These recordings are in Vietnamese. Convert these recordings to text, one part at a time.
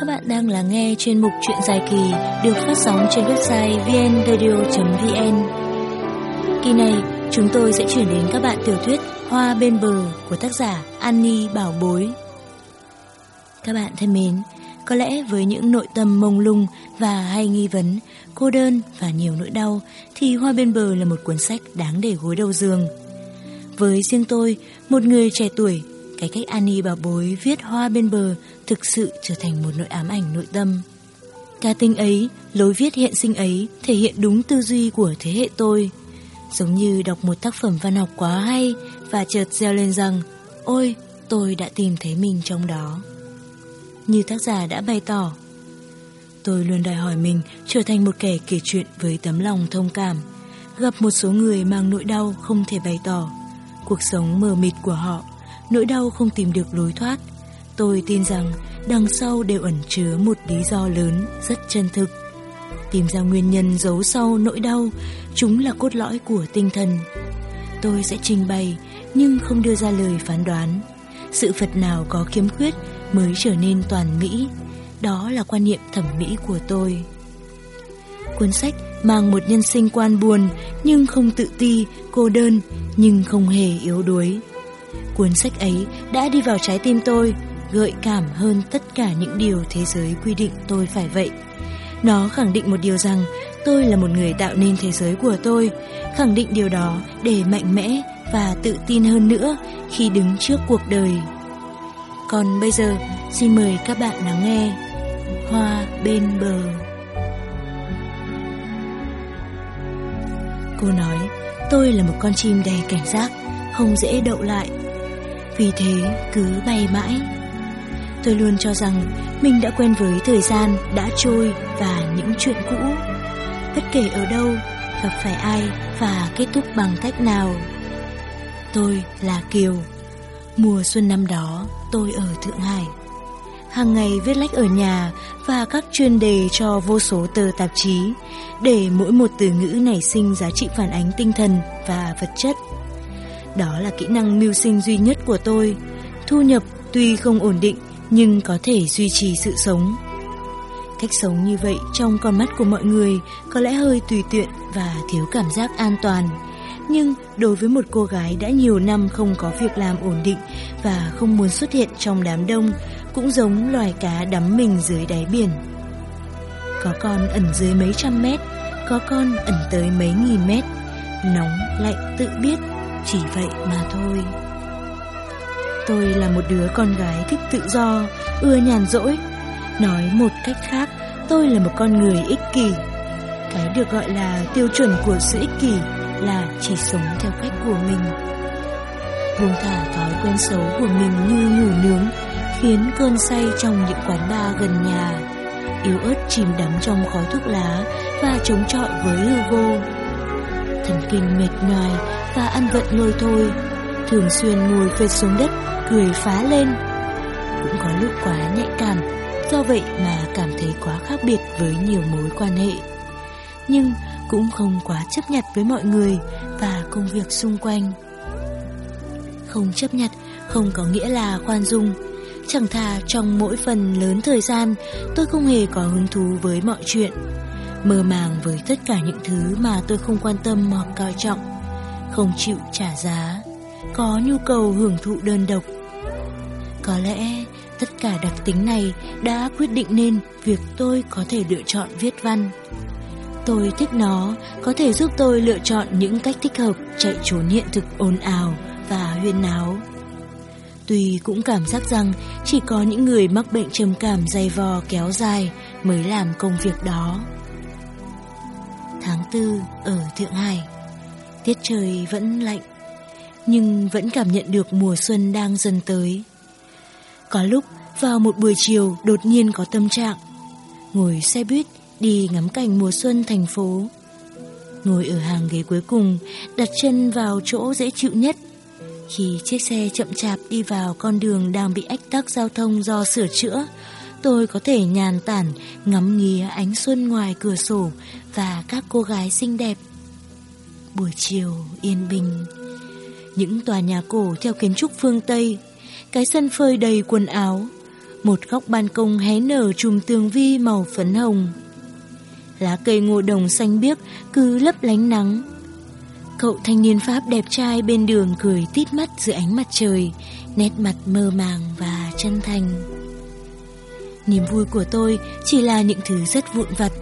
Các bạn đang lắng nghe chuyên mục Chuyện dài kỳ được phát sóng trên website vnradio.vn. Kỳ này, chúng tôi sẽ chuyển đến các bạn tiểu thuyết Hoa bên bờ của tác giả Annie Bảo Bối. Các bạn thân mến, có lẽ với những nội tâm mông lung và hay nghi vấn, cô đơn và nhiều nỗi đau thì Hoa bên bờ là một cuốn sách đáng để gối đầu giường. Với riêng tôi, một người trẻ tuổi, cái cách Annie bảo bối viết Hoa bên bờ thực sự trở thành một nỗi ám ảnh nội tâm. Ca tinh ấy, lối viết hiện sinh ấy thể hiện đúng tư duy của thế hệ tôi. Giống như đọc một tác phẩm văn học quá hay và chợt reo lên rằng Ôi, tôi đã tìm thấy mình trong đó. Như tác giả đã bày tỏ, tôi luôn đòi hỏi mình trở thành một kẻ kể chuyện với tấm lòng thông cảm, gặp một số người mang nỗi đau không thể bày tỏ, cuộc sống mờ mịt của họ, nỗi đau không tìm được lối thoát. Tôi tin rằng đằng sau đều ẩn chứa một lý do lớn rất chân thực. Tìm ra nguyên nhân giấu sau nỗi đau, chúng là cốt lõi của tinh thần. Tôi sẽ trình bày nhưng không đưa ra lời phán đoán. Sự phật nào có khiếm khuyết mới trở nên toàn mỹ. Đó là quan niệm thẩm mỹ của tôi. Cuốn sách mang một nhân sinh quan buồn nhưng không tự ti, cô đơn nhưng không hề yếu đuối. Cuốn sách ấy đã đi vào trái tim tôi, gợi cảm hơn tất cả những điều thế giới quy định tôi phải vậy. Nó khẳng định một điều rằng tôi là một người tạo nên thế giới của tôi, khẳng định điều đó để mạnh mẽ và tự tin hơn nữa khi đứng trước cuộc đời. Còn bây giờ, xin mời các bạn lắng nghe Hoa bên bờ. Cô nói, tôi là một con chim đầy cảnh giác, không dễ đậu lại. Vì thế cứ bay mãi. Tôi luôn cho rằng mình đã quen với thời gian đã trôi và những chuyện cũ. Bất kể ở đâu, gặp phải ai và kết thúc bằng cách nào. Tôi là Kiều. Mùa xuân năm đó, tôi ở Thượng Hải. Hàng ngày viết lách ở nhà và các chuyên đề cho vô số tờ tạp chí để mỗi một từ ngữ nảy sinh giá trị phản ánh tinh thần và vật chất. Đó là kỹ năng mưu sinh duy nhất của tôi. Thu nhập tuy không ổn định nhưng có thể duy trì sự sống. Cách sống như vậy trong con mắt của mọi người có lẽ hơi tùy tiện và thiếu cảm giác an toàn. Nhưng đối với một cô gái đã nhiều năm không có việc làm ổn định và không muốn xuất hiện trong đám đông, cũng giống loài cá đắm mình dưới đáy biển. Có con ẩn dưới mấy trăm mét, có con ẩn tới mấy nghìn mét, nóng, lạnh tự biết, chỉ vậy mà thôi. Tôi là một đứa con gái thích tự do, ưa nhàn rỗi. Nói một cách khác, tôi là một con người ích kỷ. Cái được gọi là tiêu chuẩn của sự ích kỷ là chỉ sống theo cách của mình. Buông thả thói quen xấu của mình như ngủ nướng, khiến cơn say trong những quán bar gần nhà, yếu ớt chìm đắm trong khói thuốc lá và chống chọi với hư vô. Thần kinh mệt nhoài và ăn vận lôi thôi, thường xuyên ngồi phệt xuống đất, cười phá lên. Cũng có lúc quá nhạy cảm, do vậy mà cảm thấy quá khác biệt với nhiều mối quan hệ. Nhưng cũng không quá chấp nhặt với mọi người và công việc xung quanh. Không chấp nhặt không có nghĩa là khoan dung. Chẳng thà trong mỗi phần lớn thời gian tôi không hề có hứng thú với mọi chuyện. Mơ màng với tất cả những thứ mà tôi không quan tâm hoặc coi trọng. Không chịu trả giá. Có nhu cầu hưởng thụ đơn độc. Có lẽ tất cả đặc tính này đã quyết định nên việc tôi có thể lựa chọn viết văn. Tôi thích nó, có thể giúp tôi lựa chọn những cách thích hợp chạy trốn hiện thực ồn ào và huyên náo. Tuy cũng cảm giác rằng chỉ có những người mắc bệnh trầm cảm dày vò kéo dài mới làm công việc đó. Tháng tư ở Thượng Hải, tiết trời vẫn lạnh, nhưng vẫn cảm nhận được mùa xuân đang dần tới. Có lúc vào một buổi chiều đột nhiên có tâm trạng, ngồi xe buýt đi ngắm cảnh mùa xuân thành phố. Ngồi ở hàng ghế cuối cùng, đặt chân vào chỗ dễ chịu nhất. Khi chiếc xe chậm chạp đi vào con đường đang bị ách tắc giao thông do sửa chữa, tôi có thể nhàn tản ngắm nghía ánh xuân ngoài cửa sổ và các cô gái xinh đẹp. Buổi chiều yên bình, những tòa nhà cổ theo kiến trúc phương Tây, cái sân phơi đầy quần áo, Một góc ban công hé nở chùm tường vi màu phấn hồng. Lá cây ngô đồng xanh biếc cứ lấp lánh nắng. Cậu thanh niên Pháp đẹp trai bên đường cười tít mắt dưới ánh mặt trời, nét mặt mơ màng và chân thành. Niềm vui của tôi chỉ là những thứ rất vụn vặt,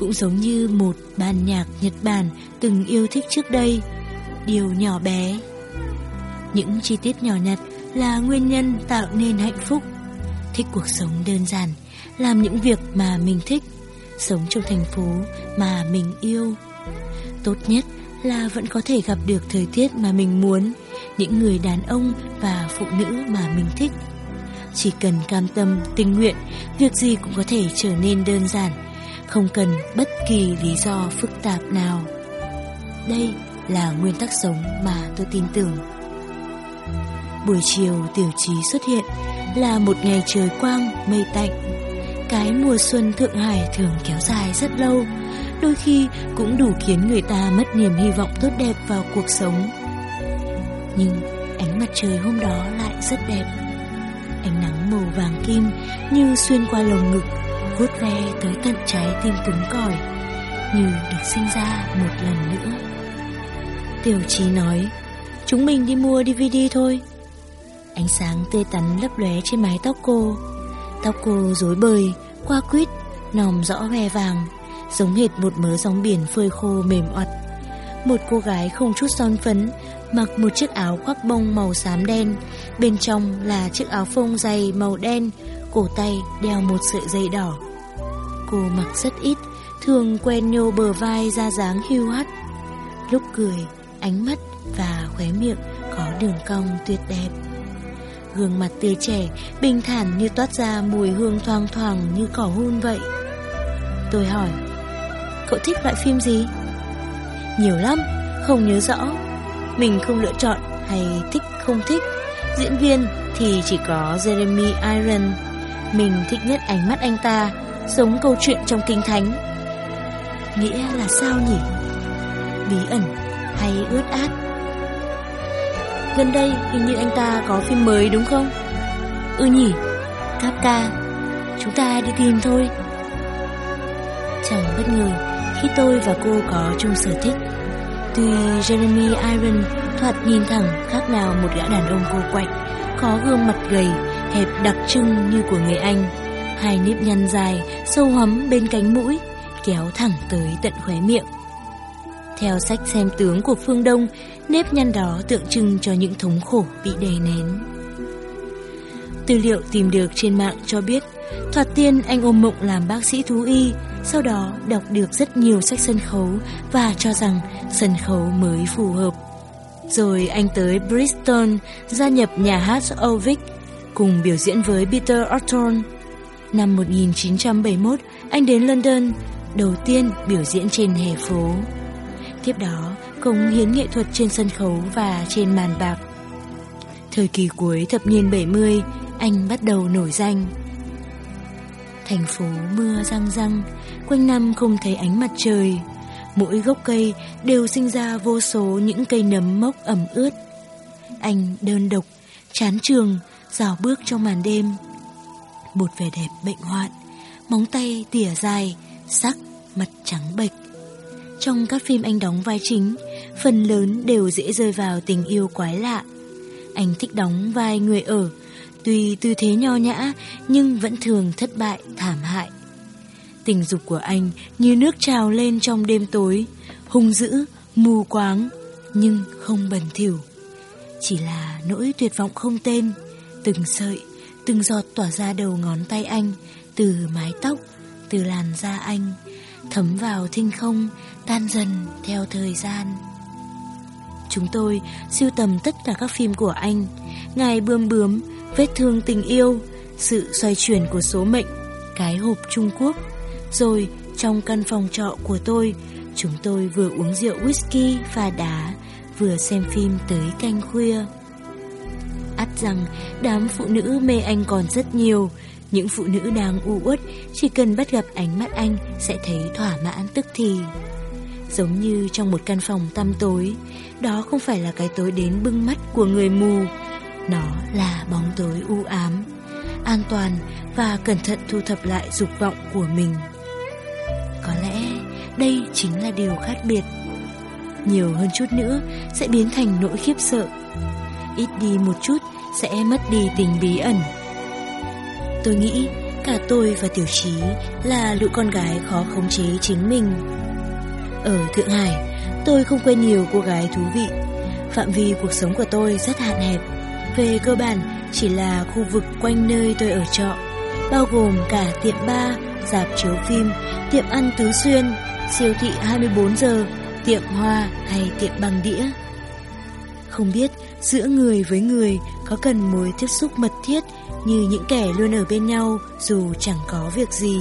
cũng giống như một ban nhạc Nhật Bản từng yêu thích trước đây, điều nhỏ bé. Những chi tiết nhỏ nhặt là nguyên nhân tạo nên hạnh phúc. Thích cuộc sống đơn giản, làm những việc mà mình thích, sống trong thành phố mà mình yêu. Tốt nhất là vẫn có thể gặp được thời tiết mà mình muốn, những người đàn ông và phụ nữ mà mình thích. Chỉ cần cam tâm, tình nguyện, việc gì cũng có thể trở nên đơn giản, không cần bất kỳ lý do phức tạp nào. Đây là nguyên tắc sống mà tôi tin tưởng. Buổi chiều tiểu trí xuất hiện là một ngày trời quang, mây tạnh. Cái mùa xuân Thượng Hải thường kéo dài rất lâu, đôi khi cũng đủ khiến người ta mất niềm hy vọng tốt đẹp vào cuộc sống. Nhưng ánh mặt trời hôm đó lại rất đẹp. Ánh nắng màu vàng kim như xuyên qua lồng ngực, vuốt ve tới tận trái tim cứng cỏi, như được sinh ra một lần nữa. Tiểu trí nói, chúng mình đi mua DVD thôi. Ánh sáng tươi tắn lấp lóe trên mái tóc cô. Tóc cô rối bời, qua quýt, nòm rõ ve vàng, giống hệt một mớ sóng biển phơi khô mềm oặt. Một cô gái không chút son phấn, mặc một chiếc áo khoác bông màu xám đen, bên trong là chiếc áo phông dày màu đen, cổ tay đeo một sợi dây đỏ. Cô mặc rất ít, thường quen nhô bờ vai ra dáng hưu hắt. Lúc cười, ánh mắt và khóe miệng có đường cong tuyệt đẹp. Gương mặt tươi trẻ, bình thản như toát ra mùi hương thoang thoảng như cỏ hun vậy. Tôi hỏi, cậu thích loại phim gì? Nhiều lắm, không nhớ rõ. Mình không lựa chọn hay thích không thích. Diễn viên thì chỉ có Jeremy Irons. Mình thích nhất ánh mắt anh ta, giống câu chuyện trong kinh thánh. Nghĩa là sao nhỉ? Bí ẩn hay ướt át? Gần đây hình như anh ta có phim mới đúng không? Ừ nhỉ, Kafka. Chúng ta đi tìm thôi. Chẳng bất ngờ khi tôi và cô có chung sở thích. Tuy Jeremy Iron thoạt nhìn thẳng khác nào một gã đàn ông cô quạnh, có gương mặt gầy, hẹp đặc trưng như của người Anh. Hai nếp nhăn dài, sâu hắm bên cánh mũi, kéo thẳng tới tận khóe miệng. Theo sách xem tướng của phương Đông, nếp nhăn đó tượng trưng cho những thống khổ bị đè nén. Tư liệu tìm được trên mạng cho biết, thoạt tiên anh ôm mộng làm bác sĩ thú y, sau đó đọc được rất nhiều sách sân khấu và cho rằng sân khấu mới phù hợp. Rồi anh tới Bristol gia nhập nhà hát Ovick cùng biểu diễn với Peter Orton. Năm 1971, anh đến London, đầu tiên biểu diễn trên hè phố. Tiếp đó, cống hiến nghệ thuật trên sân khấu và trên màn bạc. Thời kỳ cuối thập niên 70, anh bắt đầu nổi danh. Thành phố mưa răng răng, quanh năm không thấy ánh mặt trời. Mỗi gốc cây đều sinh ra vô số những cây nấm mốc ẩm ướt. Anh đơn độc, chán trường, rào bước trong màn đêm. Một vẻ đẹp bệnh hoạn, móng tay tỉa dài, sắc, mặt trắng bệch. Trong các phim anh đóng vai chính, phần lớn đều dễ rơi vào tình yêu quái lạ. Anh thích đóng vai người ở, tuy tư thế nho nhã nhưng vẫn thường thất bại thảm hại. Tình dục của anh như nước trào lên trong đêm tối, hung dữ, mù quáng, nhưng không bẩn thỉu. Chỉ là nỗi tuyệt vọng không tên, từng sợi, từng giọt tỏa ra đầu ngón tay anh, từ mái tóc, từ làn da anh, thấm vào thinh không, tan dần theo thời gian. Chúng tôi siêu tầm tất cả các phim của anh, Ngài bươm bướm, vết thương tình yêu, sự xoay chuyển của số mệnh, cái hộp Trung Quốc. Rồi trong căn phòng trọ của tôi, chúng tôi vừa uống rượu whisky và đá, vừa xem phim tới canh khuya. Rằng đám phụ nữ mê anh còn rất nhiều, những phụ nữ đang u uất chỉ cần bắt gặp ánh mắt anh sẽ thấy thỏa mãn tức thì. Giống như trong một căn phòng tăm tối, đó không phải là cái tối đến bưng mắt của người mù, nó là bóng tối u ám. an toàn và cẩn thận thu thập lại dục vọng của mình. Có lẽ đây chính là điều khác biệt. Nhiều hơn chút nữa sẽ biến thành nỗi khiếp sợ. Ít đi một chút sẽ mất đi tình bí ẩn. Tôi nghĩ cả tôi và Tiểu Trí là lũ con gái khó khống chế chính mình. Ở Thượng Hải, tôi không quen nhiều cô gái thú vị. Phạm vi cuộc sống của tôi rất hạn hẹp. Về cơ bản, chỉ là khu vực quanh nơi tôi ở trọ, bao gồm cả tiệm bar, dạp chiếu phim, tiệm ăn tứ xuyên, siêu thị 24 giờ, tiệm hoa hay tiệm bằng đĩa. Không biết giữa người với người có cần mối tiếp xúc mật thiết như những kẻ luôn ở bên nhau dù chẳng có việc gì.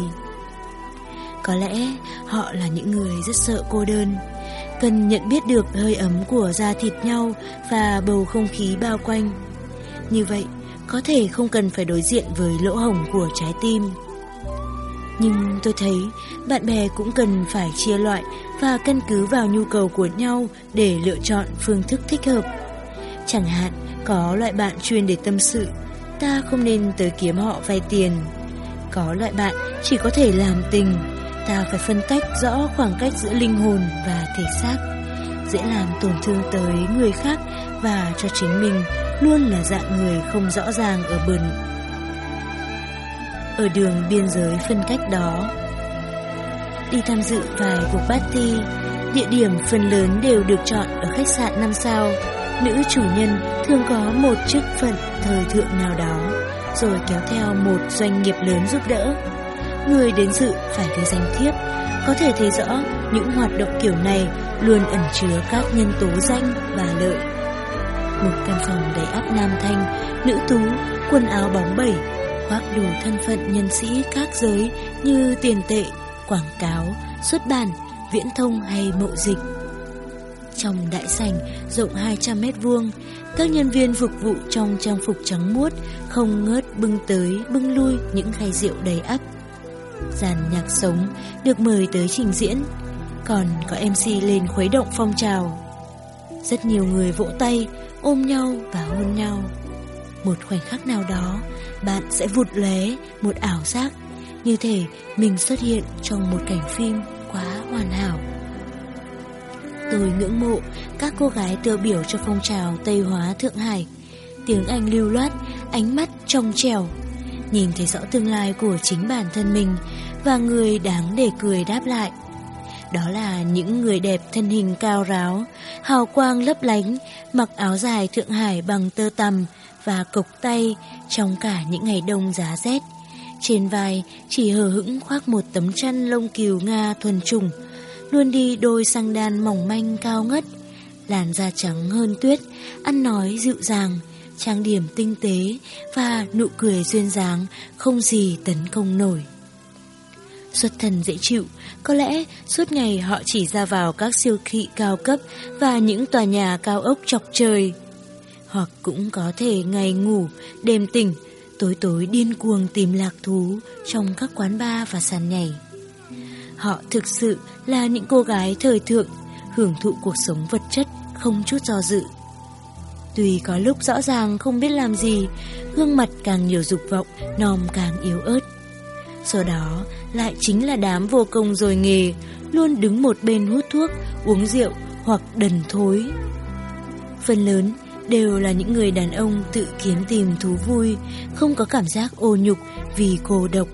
Có lẽ họ là những người rất sợ cô đơn, cần nhận biết được hơi ấm của da thịt nhau và bầu không khí bao quanh. Như vậy, có thể không cần phải đối diện với lỗ hổng của trái tim. Nhưng tôi thấy bạn bè cũng cần phải chia loại và căn cứ vào nhu cầu của nhau để lựa chọn phương thức thích hợp. Chẳng hạn, có loại bạn chuyên để tâm sự, ta không nên tới kiếm họ vay tiền. Có loại bạn chỉ có thể làm tình, ta phải phân tách rõ khoảng cách giữa linh hồn và thể xác. Dễ làm tổn thương tới người khác và cho chính mình luôn là dạng người không rõ ràng ở bần. Ở đường biên giới phân cách đó, đi tham dự vài cuộc party, địa điểm phần lớn đều được chọn ở khách sạn 5 sao. Nữ chủ nhân thường có một chức phận thời thượng nào đó, rồi kéo theo một doanh nghiệp lớn giúp đỡ. Người đến dự phải có danh thiếp, có thể thấy rõ những hoạt động kiểu này luôn ẩn chứa các nhân tố danh và lợi. Một căn phòng đầy áp nam thanh, nữ tú, quần áo bóng bẩy, khoác đủ thân phận nhân sĩ các giới như tiền tệ, quảng cáo, xuất bản, viễn thông hay mậu dịch. Trong đại sảnh rộng 200 mét vuông, các nhân viên phục vụ trong trang phục trắng muốt không ngớt bưng tới bưng lui những khay rượu đầy ắp. Dàn nhạc sống được mời tới trình diễn, còn có MC lên khuấy động phong trào. Rất nhiều người vỗ tay, ôm nhau và hôn nhau. Một khoảnh khắc nào đó, bạn sẽ vụt lóe một ảo giác, như thể mình xuất hiện trong một cảnh phim quá hoàn hảo. Tôi ngưỡng mộ các cô gái tiêu biểu cho phong trào Tây Hóa Thượng Hải. Tiếng Anh lưu loát, ánh mắt trong trẻo. Nhìn thấy rõ tương lai của chính bản thân mình và người đáng để cười đáp lại. Đó là những người đẹp thân hình cao ráo, hào quang lấp lánh, mặc áo dài Thượng Hải bằng tơ tằm và cộc tay trong cả những ngày đông giá rét. Trên vai chỉ hờ hững khoác một tấm chăn lông cừu Nga thuần trùng, luôn đi đôi sang đan mỏng manh cao ngất, làn da trắng hơn tuyết, ăn nói dịu dàng, trang điểm tinh tế và nụ cười duyên dáng không gì tấn công nổi. Xuất thần dễ chịu, có lẽ suốt ngày họ chỉ ra vào các siêu thị cao cấp và những tòa nhà cao ốc chọc trời. Hoặc cũng có thể ngày ngủ, đêm tỉnh, tối tối điên cuồng tìm lạc thú trong các quán bar và sàn nhảy. Họ thực sự là những cô gái thời thượng, hưởng thụ cuộc sống vật chất không chút do dự. Tuy có lúc rõ ràng không biết làm gì, gương mặt càng nhiều dục vọng, nòm càng yếu ớt. Sau đó lại chính là đám vô công rồi nghề, luôn đứng một bên hút thuốc, uống rượu hoặc đần thối. Phần lớn đều là những người đàn ông tự kiếm tìm thú vui, không có cảm giác ô nhục vì cô độc.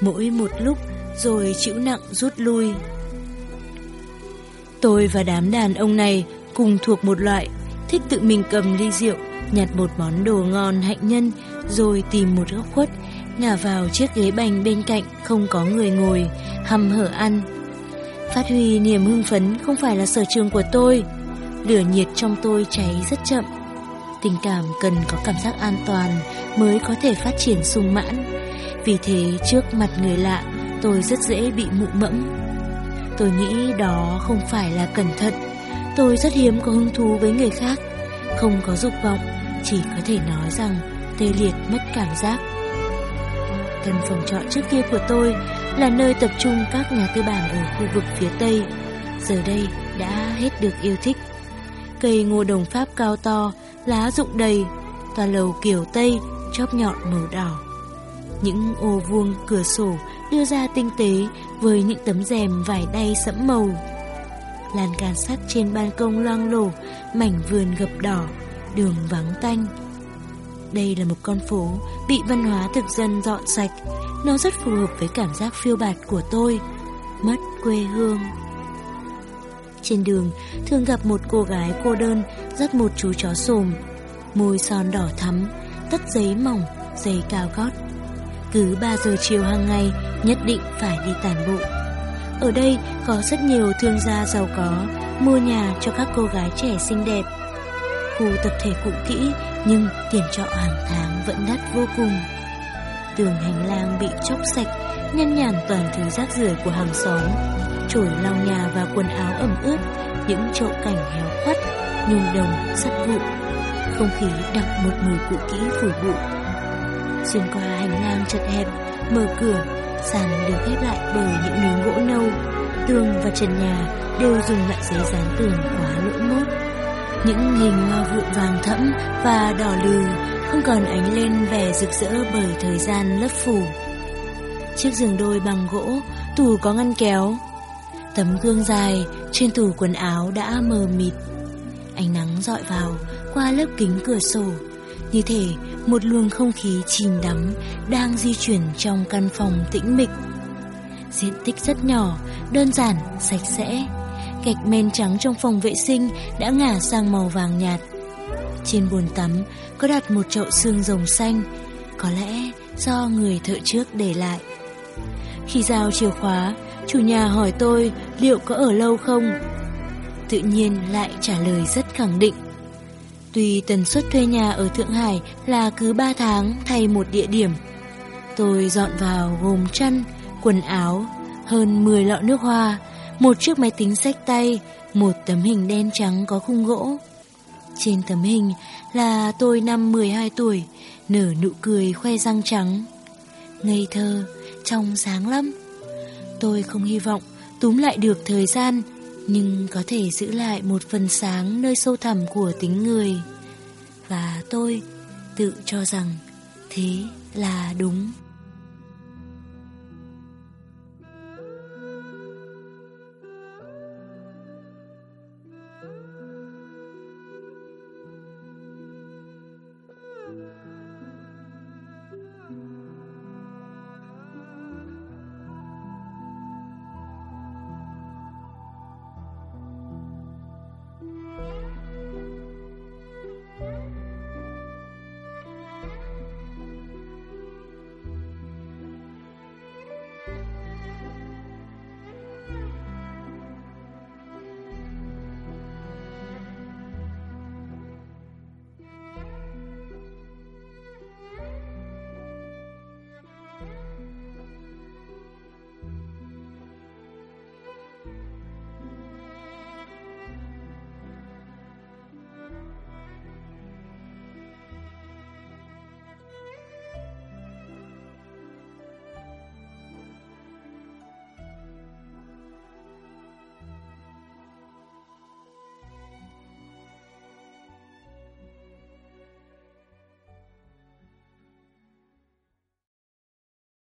Mỗi một lúc rồi chịu nặng rút lui. Tôi và đám đàn ông này cùng thuộc một loại, thích tự mình cầm ly rượu, nhặt một món đồ ngon hạnh nhân, rồi tìm một góc khuất, ngả vào chiếc ghế bành bên cạnh không có người ngồi, hầm hở ăn. Phát huy niềm hưng phấn không phải là sở trường của tôi, lửa nhiệt trong tôi cháy rất chậm. Tình cảm cần có cảm giác an toàn mới có thể phát triển sung mãn. Vì thế trước mặt người lạ, tôi rất dễ bị mụ mẫm. Tôi nghĩ đó không phải là cẩn thận. Tôi rất hiếm có hứng thú với người khác, không có dục vọng, chỉ có thể nói rằng tê liệt mất cảm giác. Căn phòng trọ trước kia của tôi là nơi tập trung các nhà tư bản ở khu vực phía Tây. Giờ đây đã hết được yêu thích. Cây ngô đồng Pháp cao to, lá rụng đầy, tòa lầu kiểu Tây, chóp nhọn màu đỏ. những ô vuông cửa sổ đưa ra tinh tế với những tấm rèm vải đay sẫm màu. Lan can sắt trên ban công loang lổ, mảnh vườn gập đỏ, đường vắng tanh. Đây là một con phố bị văn hóa thực dân dọn sạch, nó rất phù hợp với cảm giác phiêu bạt của tôi, mất quê hương. Trên đường, thường gặp một cô gái cô đơn dắt một chú chó sồm, môi son đỏ thắm, tất giấy mỏng, giày cao gót. Cứ 3 giờ chiều hàng ngày, nhất định phải đi tàn bộ. Ở đây có rất nhiều thương gia giàu có mua nhà cho các cô gái trẻ xinh đẹp. Khu tập thể cũ kỹ nhưng tiền trọ hàng tháng vẫn đắt vô cùng. Tường hành lang bị chóc sạch, nhăn nhản toàn thứ rác rưởi của hàng xóm. Chổi lau nhà và quần áo ẩm ướt, những chậu cảnh héo khuất, nhung đồng, sắt vụn. Không khí đặc một mùi cũ kỹ phủ bụi. Xuyên qua hành lang chật hẹp, mở cửa, sàn được ghép lại bởi những miếng gỗ nâu. Tường và trần nhà đều dùng loại giấy dán tường quá lỗ mốt. Những hình hoa vụn vàng thẫm và đỏ lừ không còn ánh lên vẻ rực rỡ bởi thời gian lấp phủ. Chiếc giường đôi bằng gỗ, tủ có ngăn kéo. Tấm gương dài trên tủ quần áo đã mờ mịt. Ánh nắng dọi vào qua lớp kính cửa sổ, như thể một luồng không khí chìm đắm đang di chuyển trong căn phòng tĩnh mịch. Diện tích rất nhỏ, đơn giản, sạch sẽ. Gạch men trắng trong phòng vệ sinh đã ngả sang màu vàng nhạt. Trên bồn tắm có đặt một chậu xương rồng xanh, có lẽ do người thợ trước để lại. Khi giao chìa khóa, chủ nhà hỏi tôi liệu có ở lâu không? Tự nhiên lại trả lời rất khẳng định. Tuy tần suất thuê nhà ở Thượng Hải là cứ 3 tháng thay một địa điểm. Tôi dọn vào gồm chăn, quần áo, hơn 10 lọ nước hoa, một chiếc máy tính sách tay, một tấm hình đen trắng có khung gỗ. Trên tấm hình là tôi năm 12 tuổi, nở nụ cười khoe răng trắng. Ngây thơ, trong sáng lắm. Tôi không hy vọng túm lại được thời gian, nhưng có thể giữ lại một phần sáng nơi sâu thẳm của tính người. Và tôi tự cho rằng thế là đúng.